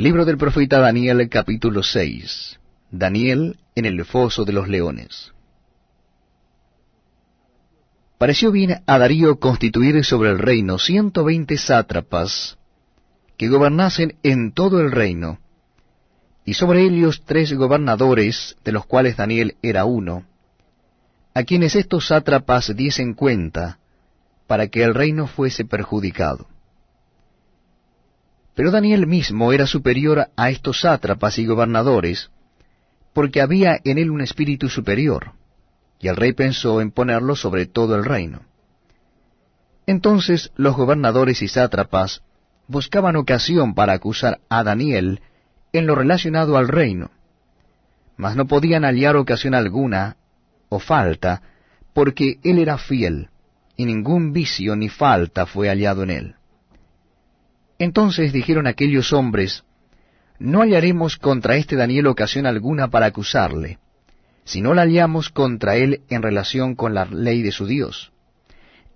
Libro del profeta Daniel capítulo 6. Daniel en el foso de los leones. Pareció bien a Darío constituir sobre el reino ciento veinte sátrapas que gobernasen en todo el reino, y sobre ellos tres gobernadores, de los cuales Daniel era uno, a quienes estos sátrapas diesen cuenta, para que el reino fuese perjudicado. Pero Daniel mismo era superior a estos sátrapas y gobernadores, porque había en él un espíritu superior, y el rey pensó en ponerlo sobre todo el reino. Entonces los gobernadores y sátrapas buscaban ocasión para acusar a Daniel en lo relacionado al reino, mas no podían hallar ocasión alguna o falta, porque él era fiel, y ningún vicio ni falta fue hallado en él. Entonces dijeron aquellos hombres, No hallaremos contra este Daniel ocasión alguna para acusarle, si no la hallamos contra él en relación con la ley de su Dios.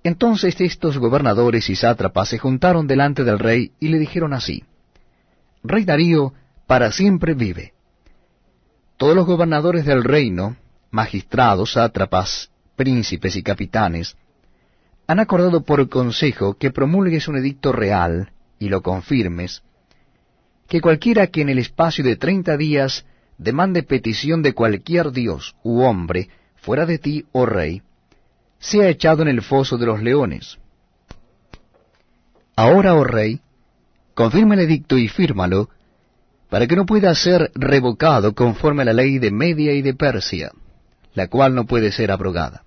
Entonces estos gobernadores y sátrapas se juntaron delante del rey y le dijeron así, Rey Darío, para siempre vive. Todos los gobernadores del reino, magistrados, sátrapas, príncipes y capitanes, han acordado por consejo que promulgues un edicto real, y lo confirmes, que cualquiera que en el espacio de treinta días demande petición de cualquier dios u hombre fuera de ti, oh rey, sea echado en el foso de los leones. Ahora, oh rey, confirma el edicto y fírmalo, para que no pueda ser revocado conforme a la ley de Media y de Persia, la cual no puede ser abrogada.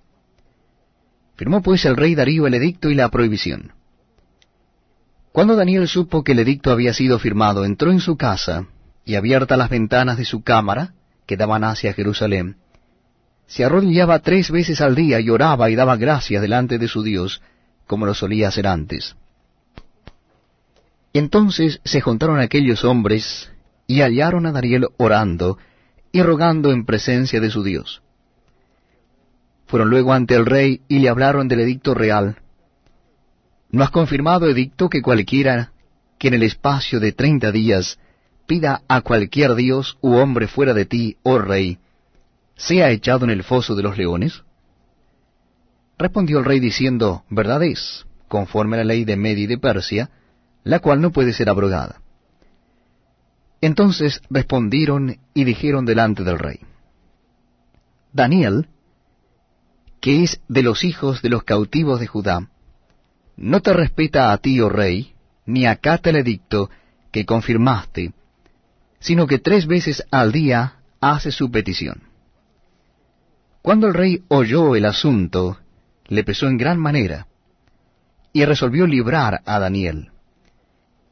Firmó pues el rey Darío el edicto y la prohibición. Cuando Daniel supo que el edicto había sido firmado, entró en su casa, y abiertas las ventanas de su cámara, que daban hacia Jerusalén, se arrodillaba tres veces al día y oraba y daba gracias delante de su Dios, como lo solía hacer antes. Entonces se juntaron aquellos hombres, y hallaron a Daniel orando y rogando en presencia de su Dios. Fueron luego ante el rey y le hablaron del edicto real, ¿No has confirmado, edicto, que cualquiera que en el espacio de treinta días pida a cualquier dios u hombre fuera de ti, oh rey, sea echado en el foso de los leones? Respondió el rey diciendo, Verdad es, conforme a la ley de Media y de Persia, la cual no puede ser abrogada. Entonces respondieron y dijeron delante del rey, Daniel, que es de los hijos de los cautivos de Judá, no te respeta a ti, oh rey, ni acata el edicto que confirmaste, sino que tres veces al día hace su petición. Cuando el rey oyó el asunto, le pesó en gran manera, y resolvió librar a Daniel,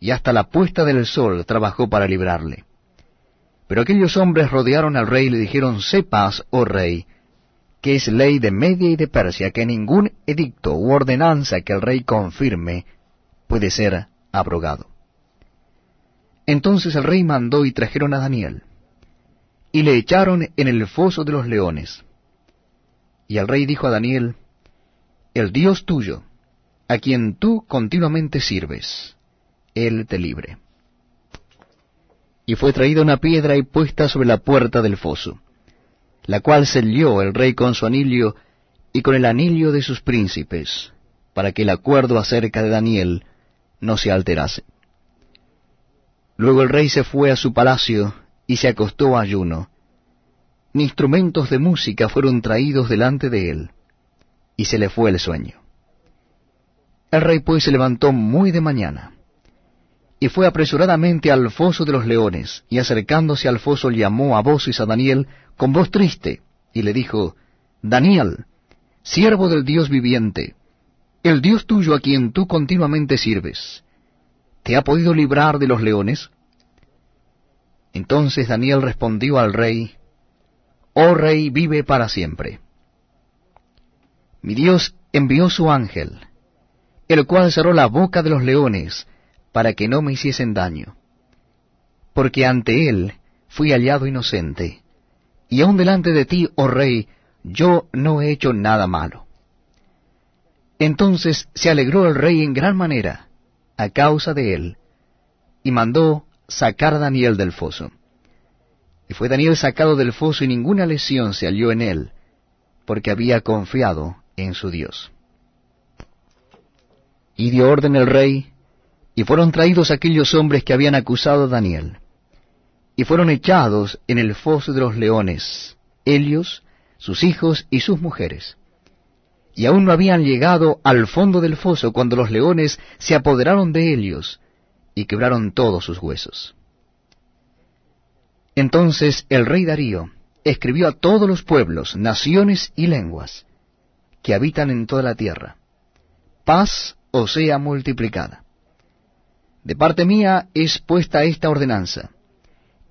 y hasta la puesta del sol trabajó para librarle. Pero aquellos hombres rodearon al rey y le dijeron, Sepas, oh rey, que es ley de Media y de Persia, que ningún edicto u ordenanza que el rey confirme puede ser abrogado. Entonces el rey mandó y trajeron a Daniel, y le echaron en el foso de los leones. Y el rey dijo a Daniel, El Dios tuyo, a quien tú continuamente sirves, él te libre. Y fue traída una piedra y puesta sobre la puerta del foso la cual selló el rey con su anillo y con el anillo de sus príncipes, para que el acuerdo acerca de Daniel no se alterase. Luego el rey se fue a su palacio y se acostó a ayuno. Ni instrumentos de música fueron traídos delante de él, y se le fue el sueño. El rey pues se levantó muy de mañana, y fue apresuradamente al foso de los leones, y acercándose al foso llamó a voces a Daniel con voz triste, y le dijo, Daniel, siervo del Dios viviente, el Dios tuyo a quien tú continuamente sirves, ¿te ha podido librar de los leones? Entonces Daniel respondió al rey, Oh rey, vive para siempre. Mi Dios envió su ángel, el cual cerró la boca de los leones, para que no me hiciesen daño. Porque ante él fui hallado inocente, y aun delante de ti, oh rey, yo no he hecho nada malo. Entonces se alegró el rey en gran manera, a causa de él, y mandó sacar a Daniel del foso. Y fue Daniel sacado del foso y ninguna lesión se halló en él, porque había confiado en su Dios. Y dio orden el rey, y fueron traídos aquellos hombres que habían acusado a Daniel, y fueron echados en el foso de los leones, ellos, sus hijos y sus mujeres. Y aún no habían llegado al fondo del foso cuando los leones se apoderaron de ellos y quebraron todos sus huesos. Entonces el rey Darío escribió a todos los pueblos, naciones y lenguas que habitan en toda la tierra, paz o sea multiplicada. De parte mía es puesta esta ordenanza,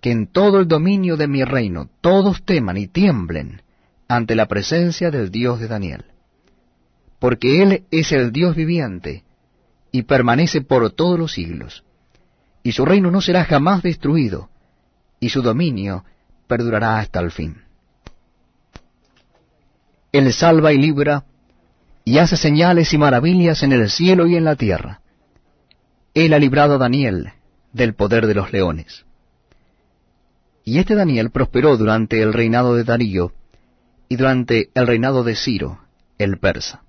que en todo el dominio de mi reino todos teman y tiemblen ante la presencia del Dios de Daniel, porque Él es el Dios viviente y permanece por todos los siglos, y su reino no será jamás destruido, y su dominio perdurará hasta el fin. Él salva y libra, y hace señales y maravillas en el cielo y en la tierra. Él ha librado a Daniel del poder de los leones. Y este Daniel prosperó durante el reinado de Darío y durante el reinado de Ciro, el persa.